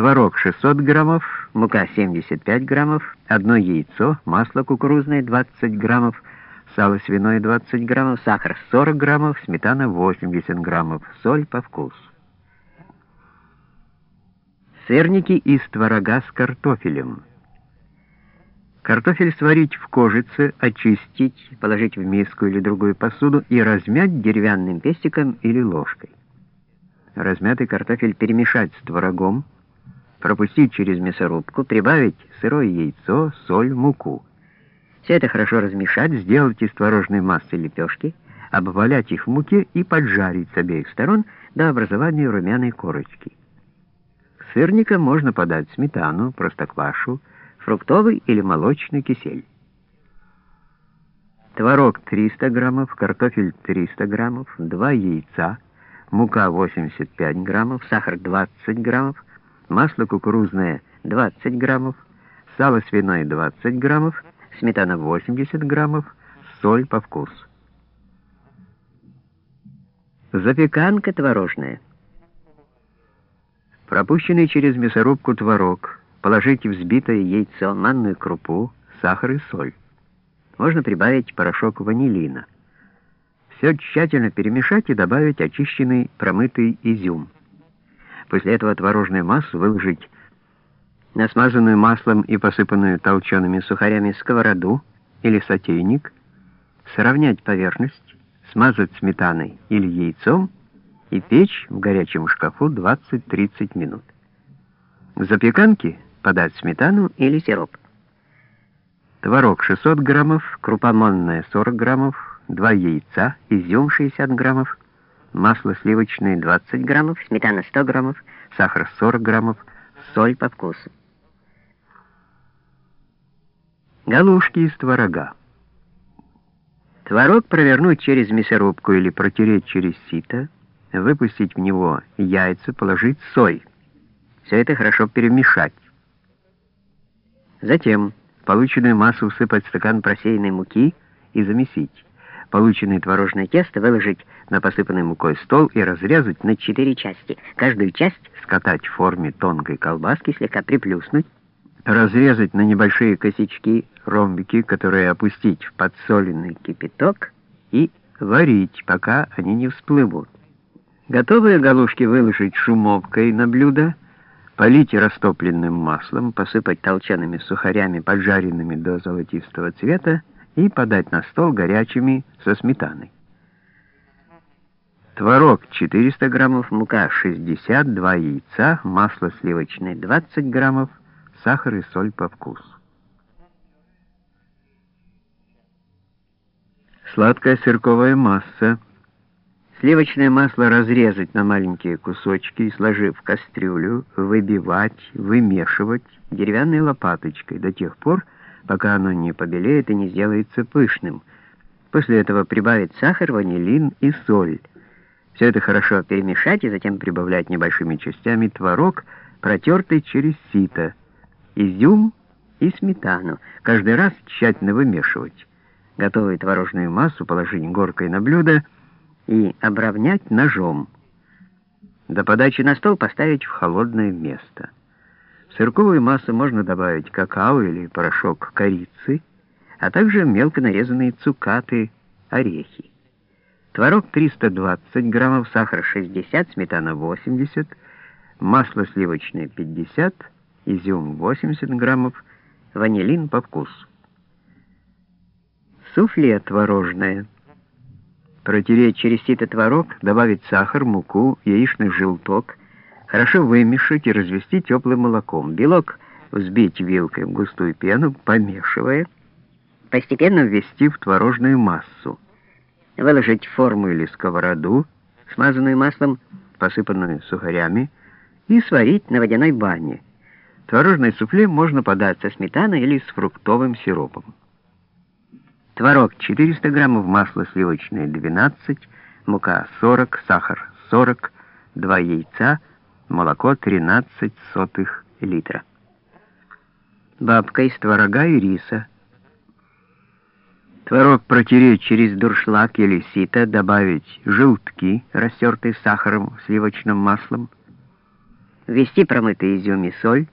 Творог 600 граммов, мука 75 граммов, одно яйцо, масло кукурузное 20 граммов, сало свиное 20 граммов, сахар 40 граммов, сметана 80 граммов, соль по вкусу. Сырники из творога с картофелем. Картофель сварить в кожице, очистить, положить в миску или другую посуду и размять деревянным пестиком или ложкой. Размятый картофель перемешать с творогом, пропустить через мясорубку, прибавить сырое яйцо, соль, муку. Все это хорошо размешать, сделать из творожной массы лепешки, обвалять их в муке и поджарить с обеих сторон до образования румяной корочки. К сырникам можно подать сметану, простоквашу, фруктовый или молочный кисель. Творог 300 граммов, картофель 300 граммов, 2 яйца, мука 85 граммов, сахар 20 граммов, масло кукурузное 20 граммов, сало свиное 20 граммов, сметана 80 граммов, соль по вкусу. Запеканка творожная. Пропущенный через мясорубку творог положить взбитое яйцо, манную крупу, сахар и соль. Можно прибавить порошок ванилина. Все тщательно перемешать и добавить очищенный промытый изюм. После этого творожную массу выложить на смазанную маслом и посыпанную толчеными сухарями сковороду или сотейник, сравнять поверхность, смазать сметаной или яйцом и печь в горячем шкафу 20-30 минут. В запеканке подать сметану или сироп. Творог 600 граммов, крупа манная 40 граммов, 2 яйца, изюм 60 граммов, масло сливочное 20 граммов, сметана 100 граммов, сахар 40 граммов, соль по вкусу. Галушки из творога. Творог провернуть через мясорубку или протереть через сито, выпустить в него яйца, положить соль. Все это хорошо перемешать. Затем полученную массу всыпать стакан просеянной муки и замесить. Полученное творожное тесто выложить на посыпанный мукой стол и разрезать на четыре части. Каждую часть скатать в форме тонкой колбаски, слегка приплюснуть, разрезать на небольшие косячки, ромбики, которые опустить в подсоленный кипяток и варить, пока они не всплывут. Готовые галушки выложить шумовкой на блюдо, полить растопленным маслом, посыпать толчеными сухарями, поджаренными до золотистого цвета, и подать на стол горячими со сметаной. Творог 400 граммов, мука 60, 2 яйца, масло сливочное 20 граммов, сахар и соль по вкусу. Сладкая сырковая масса. Сливочное масло разрезать на маленькие кусочки и, сложив в кастрюлю, выбивать, вымешивать деревянной лопаточкой до тех пор, пока оно не побелеет и не сделается пышным. После этого прибавить сахар, ванилин и соль. Все это хорошо перемешать и затем прибавлять небольшими частями творог, протертый через сито, изюм и сметану. Каждый раз тщательно вымешивать. Готовую творожную массу положить горкой на блюдо и обровнять ножом. До подачи на стол поставить в холодное место. В сырковую массу можно добавить какао или порошок корицы, а также мелко нарезанные цукаты, орехи. Творог 320 граммов, сахар 60, сметана 80, масло сливочное 50, изюм 80 граммов, ванилин по вкусу. Суфле творожное. Протереть через сито творог, добавить сахар, муку, яичный желток, Хорошо вымешать и развести теплым молоком. Белок взбить вилкой в густую пену, помешивая, постепенно ввести в творожную массу. Выложить в форму или сковороду, смазанную маслом, посыпанную сухарями, и сварить на водяной бане. Творожное суфле можно подать со сметаной или с фруктовым сиропом. Творог 400 граммов, масло сливочное 12, мука 40, сахар 40, 2 яйца, молоко 13 сотых литра. Бабка из творога и риса. Творог протереть через дуршлаг или сито, добавить желтки, растертые сахаром, сливочным маслом, ввести промытый изюм и соль,